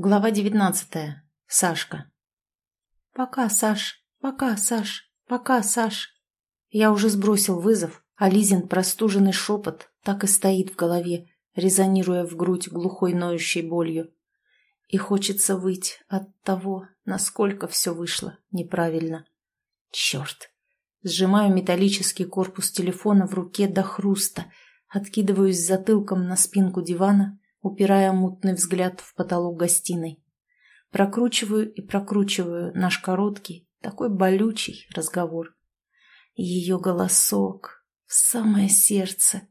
Глава девятнадцатая. Сашка. «Пока, Саш, пока, Саш, пока, Саш». Я уже сбросил вызов, а Лизин простуженный шепот так и стоит в голове, резонируя в грудь глухой ноющей болью. И хочется выть от того, насколько все вышло неправильно. Черт! Сжимаю металлический корпус телефона в руке до хруста, откидываюсь затылком на спинку дивана упирая мутный взгляд в потолок гостиной. Прокручиваю и прокручиваю наш короткий, такой болючий разговор. Ее голосок в самое сердце.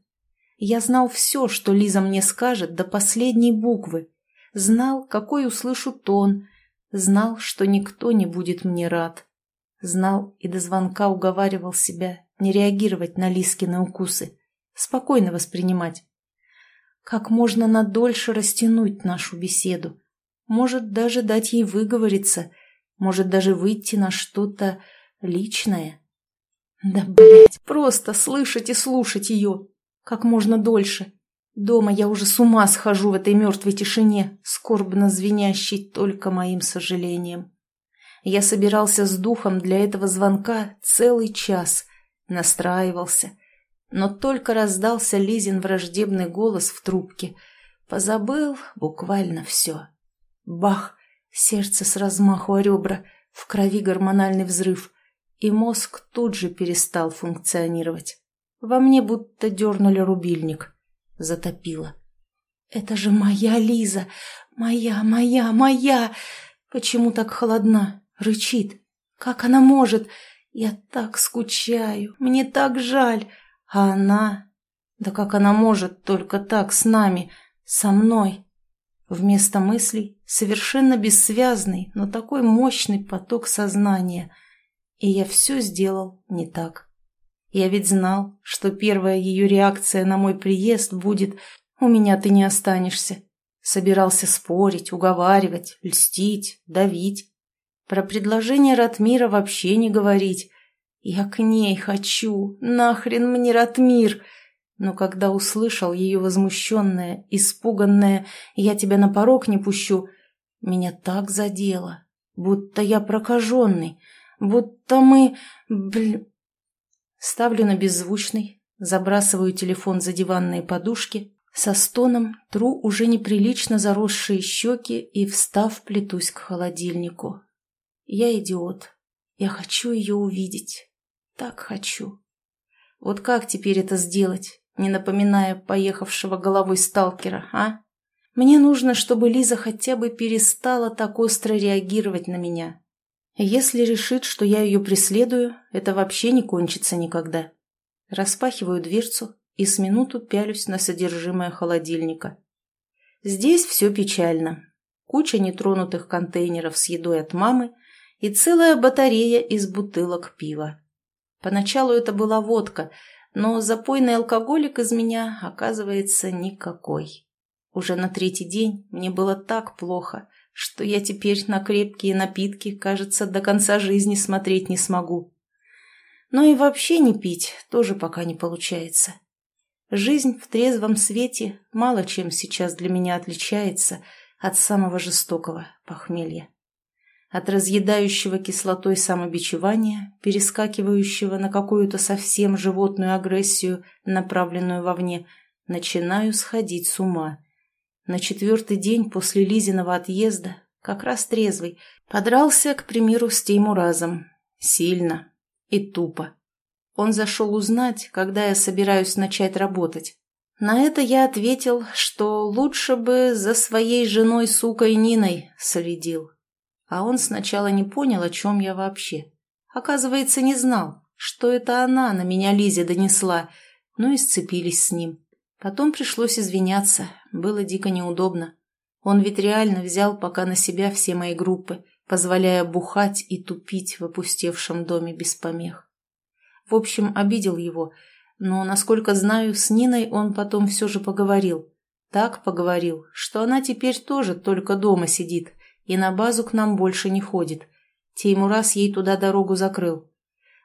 Я знал все, что Лиза мне скажет до последней буквы. Знал, какой услышу тон. Знал, что никто не будет мне рад. Знал и до звонка уговаривал себя не реагировать на Лискины укусы. Спокойно воспринимать как можно надольше растянуть нашу беседу. Может, даже дать ей выговориться, может, даже выйти на что-то личное. Да, блядь, просто слышать и слушать ее. Как можно дольше. Дома я уже с ума схожу в этой мертвой тишине, скорбно звенящей только моим сожалением. Я собирался с духом для этого звонка целый час, настраивался, но только раздался Лизин враждебный голос в трубке. Позабыл буквально все. Бах! Сердце с размаху о ребра, в крови гормональный взрыв, и мозг тут же перестал функционировать. Во мне будто дернули рубильник. Затопило. «Это же моя Лиза! Моя, моя, моя! Почему так холодна? Рычит. Как она может? Я так скучаю, мне так жаль!» А она... Да как она может только так с нами, со мной? Вместо мыслей совершенно бессвязный, но такой мощный поток сознания. И я все сделал не так. Я ведь знал, что первая ее реакция на мой приезд будет «У меня ты не останешься». Собирался спорить, уговаривать, льстить, давить. Про предложение Ратмира вообще не говорить. Я к ней хочу, нахрен мне Ратмир. Но когда услышал ее возмущенное, испуганное «я тебя на порог не пущу», меня так задело, будто я прокаженный, будто мы... Бл... Ставлю на беззвучный, забрасываю телефон за диванные подушки, со стоном тру уже неприлично заросшие щеки и, встав, плетусь к холодильнику. Я идиот. Я хочу ее увидеть. Так хочу. Вот как теперь это сделать, не напоминая поехавшего головой сталкера, а? Мне нужно, чтобы Лиза хотя бы перестала так остро реагировать на меня. Если решит, что я ее преследую, это вообще не кончится никогда. Распахиваю дверцу и с минуту пялюсь на содержимое холодильника. Здесь все печально. Куча нетронутых контейнеров с едой от мамы и целая батарея из бутылок пива. Поначалу это была водка, но запойный алкоголик из меня, оказывается, никакой. Уже на третий день мне было так плохо, что я теперь на крепкие напитки, кажется, до конца жизни смотреть не смогу. Но и вообще не пить тоже пока не получается. Жизнь в трезвом свете мало чем сейчас для меня отличается от самого жестокого похмелья от разъедающего кислотой самобичевания, перескакивающего на какую-то совсем животную агрессию, направленную вовне, начинаю сходить с ума. На четвертый день после Лизиного отъезда, как раз трезвый, подрался, к примеру, с Теймуразом. Сильно и тупо. Он зашел узнать, когда я собираюсь начать работать. На это я ответил, что лучше бы за своей женой, сукой Ниной, следил. А он сначала не понял, о чем я вообще. Оказывается, не знал, что это она на меня Лизе донесла, ну и сцепились с ним. Потом пришлось извиняться, было дико неудобно. Он ведь реально взял пока на себя все мои группы, позволяя бухать и тупить в опустевшем доме без помех. В общем, обидел его, но, насколько знаю, с Ниной он потом все же поговорил. Так поговорил, что она теперь тоже только дома сидит, и на базу к нам больше не ходит. Теймурас ей туда дорогу закрыл.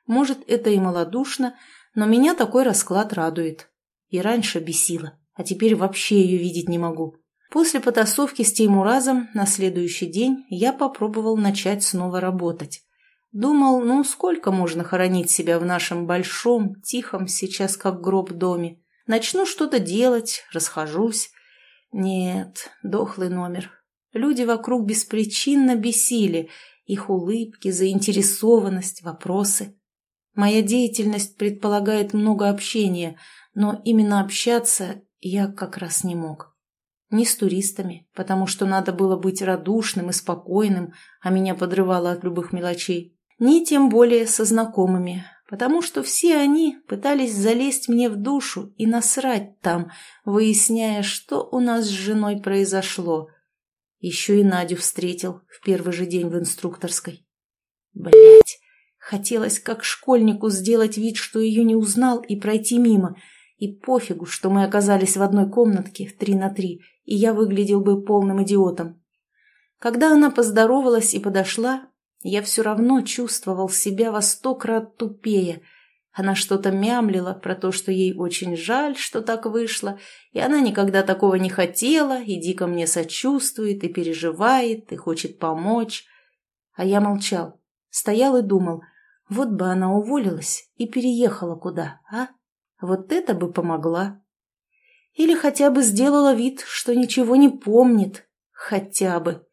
Может, это и малодушно, но меня такой расклад радует. И раньше бесило, а теперь вообще ее видеть не могу. После потасовки с Теймуразом на следующий день я попробовал начать снова работать. Думал, ну сколько можно хоронить себя в нашем большом, тихом, сейчас как гроб доме. Начну что-то делать, расхожусь. Нет, дохлый номер. Люди вокруг беспричинно бесили. Их улыбки, заинтересованность, вопросы. Моя деятельность предполагает много общения, но именно общаться я как раз не мог. Не с туристами, потому что надо было быть радушным и спокойным, а меня подрывало от любых мелочей. Ни тем более со знакомыми, потому что все они пытались залезть мне в душу и насрать там, выясняя, что у нас с женой произошло. Еще и Надю встретил в первый же день в инструкторской. Блять, хотелось как школьнику сделать вид, что ее не узнал, и пройти мимо. И пофигу, что мы оказались в одной комнатке три на три, и я выглядел бы полным идиотом. Когда она поздоровалась и подошла, я все равно чувствовал себя во сто крат тупее. Она что-то мямлила про то, что ей очень жаль, что так вышло, и она никогда такого не хотела, и дико мне сочувствует, и переживает, и хочет помочь. А я молчал, стоял и думал, вот бы она уволилась и переехала куда, а? Вот это бы помогла. Или хотя бы сделала вид, что ничего не помнит. Хотя бы.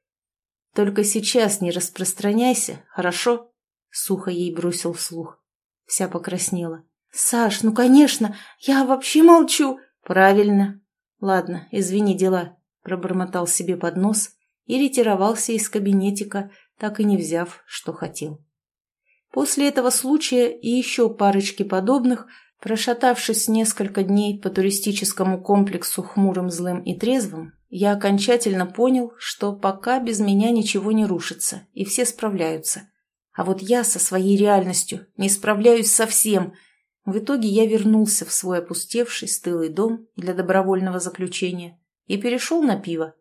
Только сейчас не распространяйся, хорошо? Сухо ей бросил вслух. Вся покраснела. «Саш, ну конечно, я вообще молчу!» «Правильно. Ладно, извини дела», — пробормотал себе под нос и ретировался из кабинетика, так и не взяв, что хотел. После этого случая и еще парочки подобных Прошатавшись несколько дней по туристическому комплексу хмурым, злым и трезвым, я окончательно понял, что пока без меня ничего не рушится, и все справляются. А вот я со своей реальностью не справляюсь совсем. В итоге я вернулся в свой опустевший стылый дом для добровольного заключения и перешел на пиво.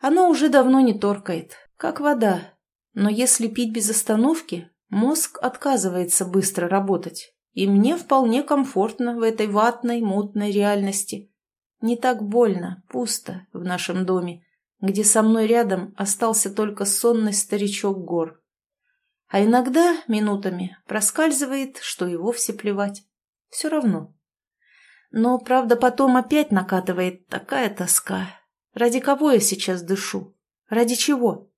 Оно уже давно не торкает, как вода, но если пить без остановки, мозг отказывается быстро работать и мне вполне комфортно в этой ватной, мутной реальности. Не так больно, пусто в нашем доме, где со мной рядом остался только сонный старичок гор. А иногда, минутами, проскальзывает, что и вовсе плевать. Все равно. Но, правда, потом опять накатывает такая тоска. Ради кого я сейчас дышу? Ради чего?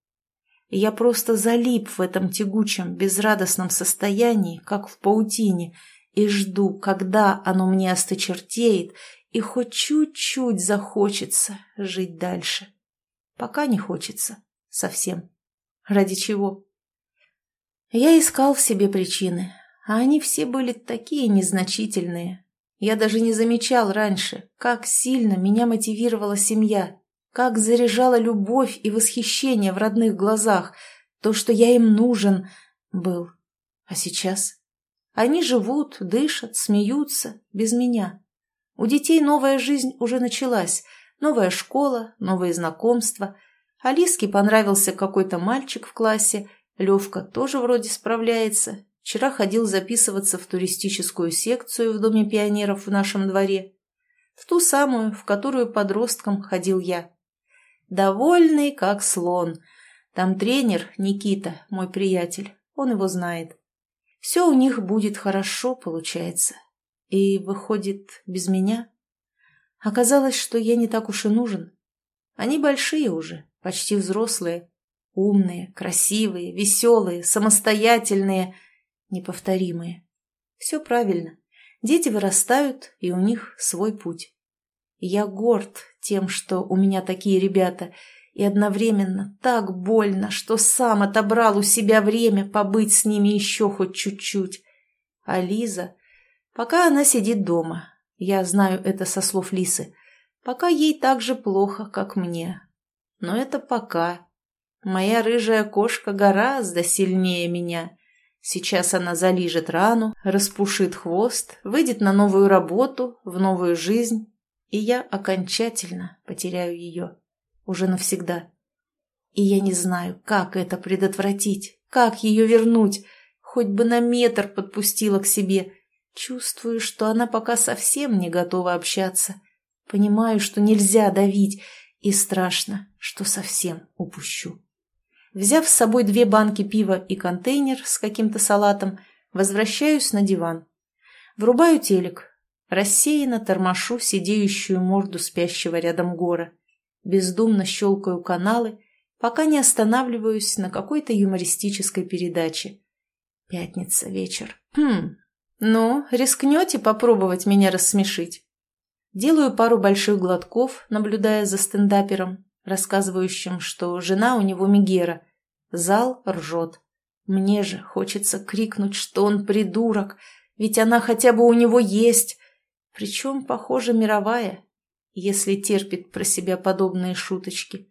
Я просто залип в этом тягучем, безрадостном состоянии, как в паутине, и жду, когда оно мне осточертеет, и хоть чуть-чуть захочется жить дальше. Пока не хочется. Совсем. Ради чего? Я искал в себе причины, а они все были такие незначительные. Я даже не замечал раньше, как сильно меня мотивировала семья, как заряжала любовь и восхищение в родных глазах, то, что я им нужен был. А сейчас? Они живут, дышат, смеются, без меня. У детей новая жизнь уже началась, новая школа, новые знакомства. Алиске понравился какой-то мальчик в классе, Левка тоже вроде справляется. Вчера ходил записываться в туристическую секцию в Доме пионеров в нашем дворе. В ту самую, в которую подростком ходил я довольный как слон. Там тренер Никита, мой приятель, он его знает. Все у них будет хорошо, получается. И, выходит, без меня? Оказалось, что я не так уж и нужен. Они большие уже, почти взрослые, умные, красивые, веселые, самостоятельные, неповторимые. Все правильно. Дети вырастают, и у них свой путь. Я горд тем, что у меня такие ребята, и одновременно так больно, что сам отобрал у себя время побыть с ними еще хоть чуть-чуть. А Лиза... Пока она сидит дома, я знаю это со слов Лисы, пока ей так же плохо, как мне. Но это пока. Моя рыжая кошка гораздо сильнее меня. Сейчас она залижет рану, распушит хвост, выйдет на новую работу, в новую жизнь, и я окончательно потеряю ее. Уже навсегда. И я не знаю, как это предотвратить, как ее вернуть. Хоть бы на метр подпустила к себе. Чувствую, что она пока совсем не готова общаться. Понимаю, что нельзя давить, И страшно, что совсем упущу. Взяв с собой две банки пива и контейнер с каким-то салатом, возвращаюсь на диван. Врубаю телек, рассеянно тормошу сидеющую морду спящего рядом гора. Бездумно щелкаю каналы, пока не останавливаюсь на какой-то юмористической передаче. Пятница, вечер. Хм, ну, рискнете попробовать меня рассмешить? Делаю пару больших глотков, наблюдая за стендапером, рассказывающим, что жена у него Мегера. Зал ржет. Мне же хочется крикнуть, что он придурок, ведь она хотя бы у него есть, причем, похоже, мировая, если терпит про себя подобные шуточки.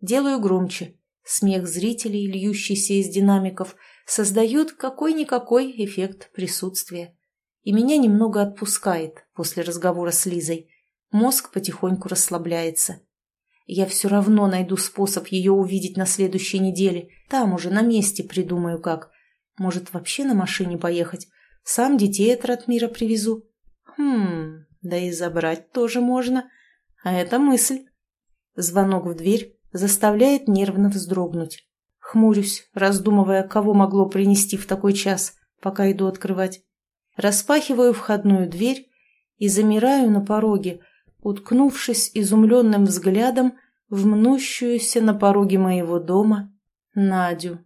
Делаю громче. Смех зрителей, льющийся из динамиков, создает какой-никакой эффект присутствия. И меня немного отпускает после разговора с Лизой. Мозг потихоньку расслабляется. Я все равно найду способ ее увидеть на следующей неделе. Там уже на месте придумаю как. Может, вообще на машине поехать? Сам детей от Ратмира привезу. Хм, да и забрать тоже можно. А это мысль. Звонок в дверь заставляет нервно вздрогнуть. Хмурюсь, раздумывая, кого могло принести в такой час, пока иду открывать. Распахиваю входную дверь и замираю на пороге, уткнувшись изумленным взглядом в мнущуюся на пороге моего дома Надю.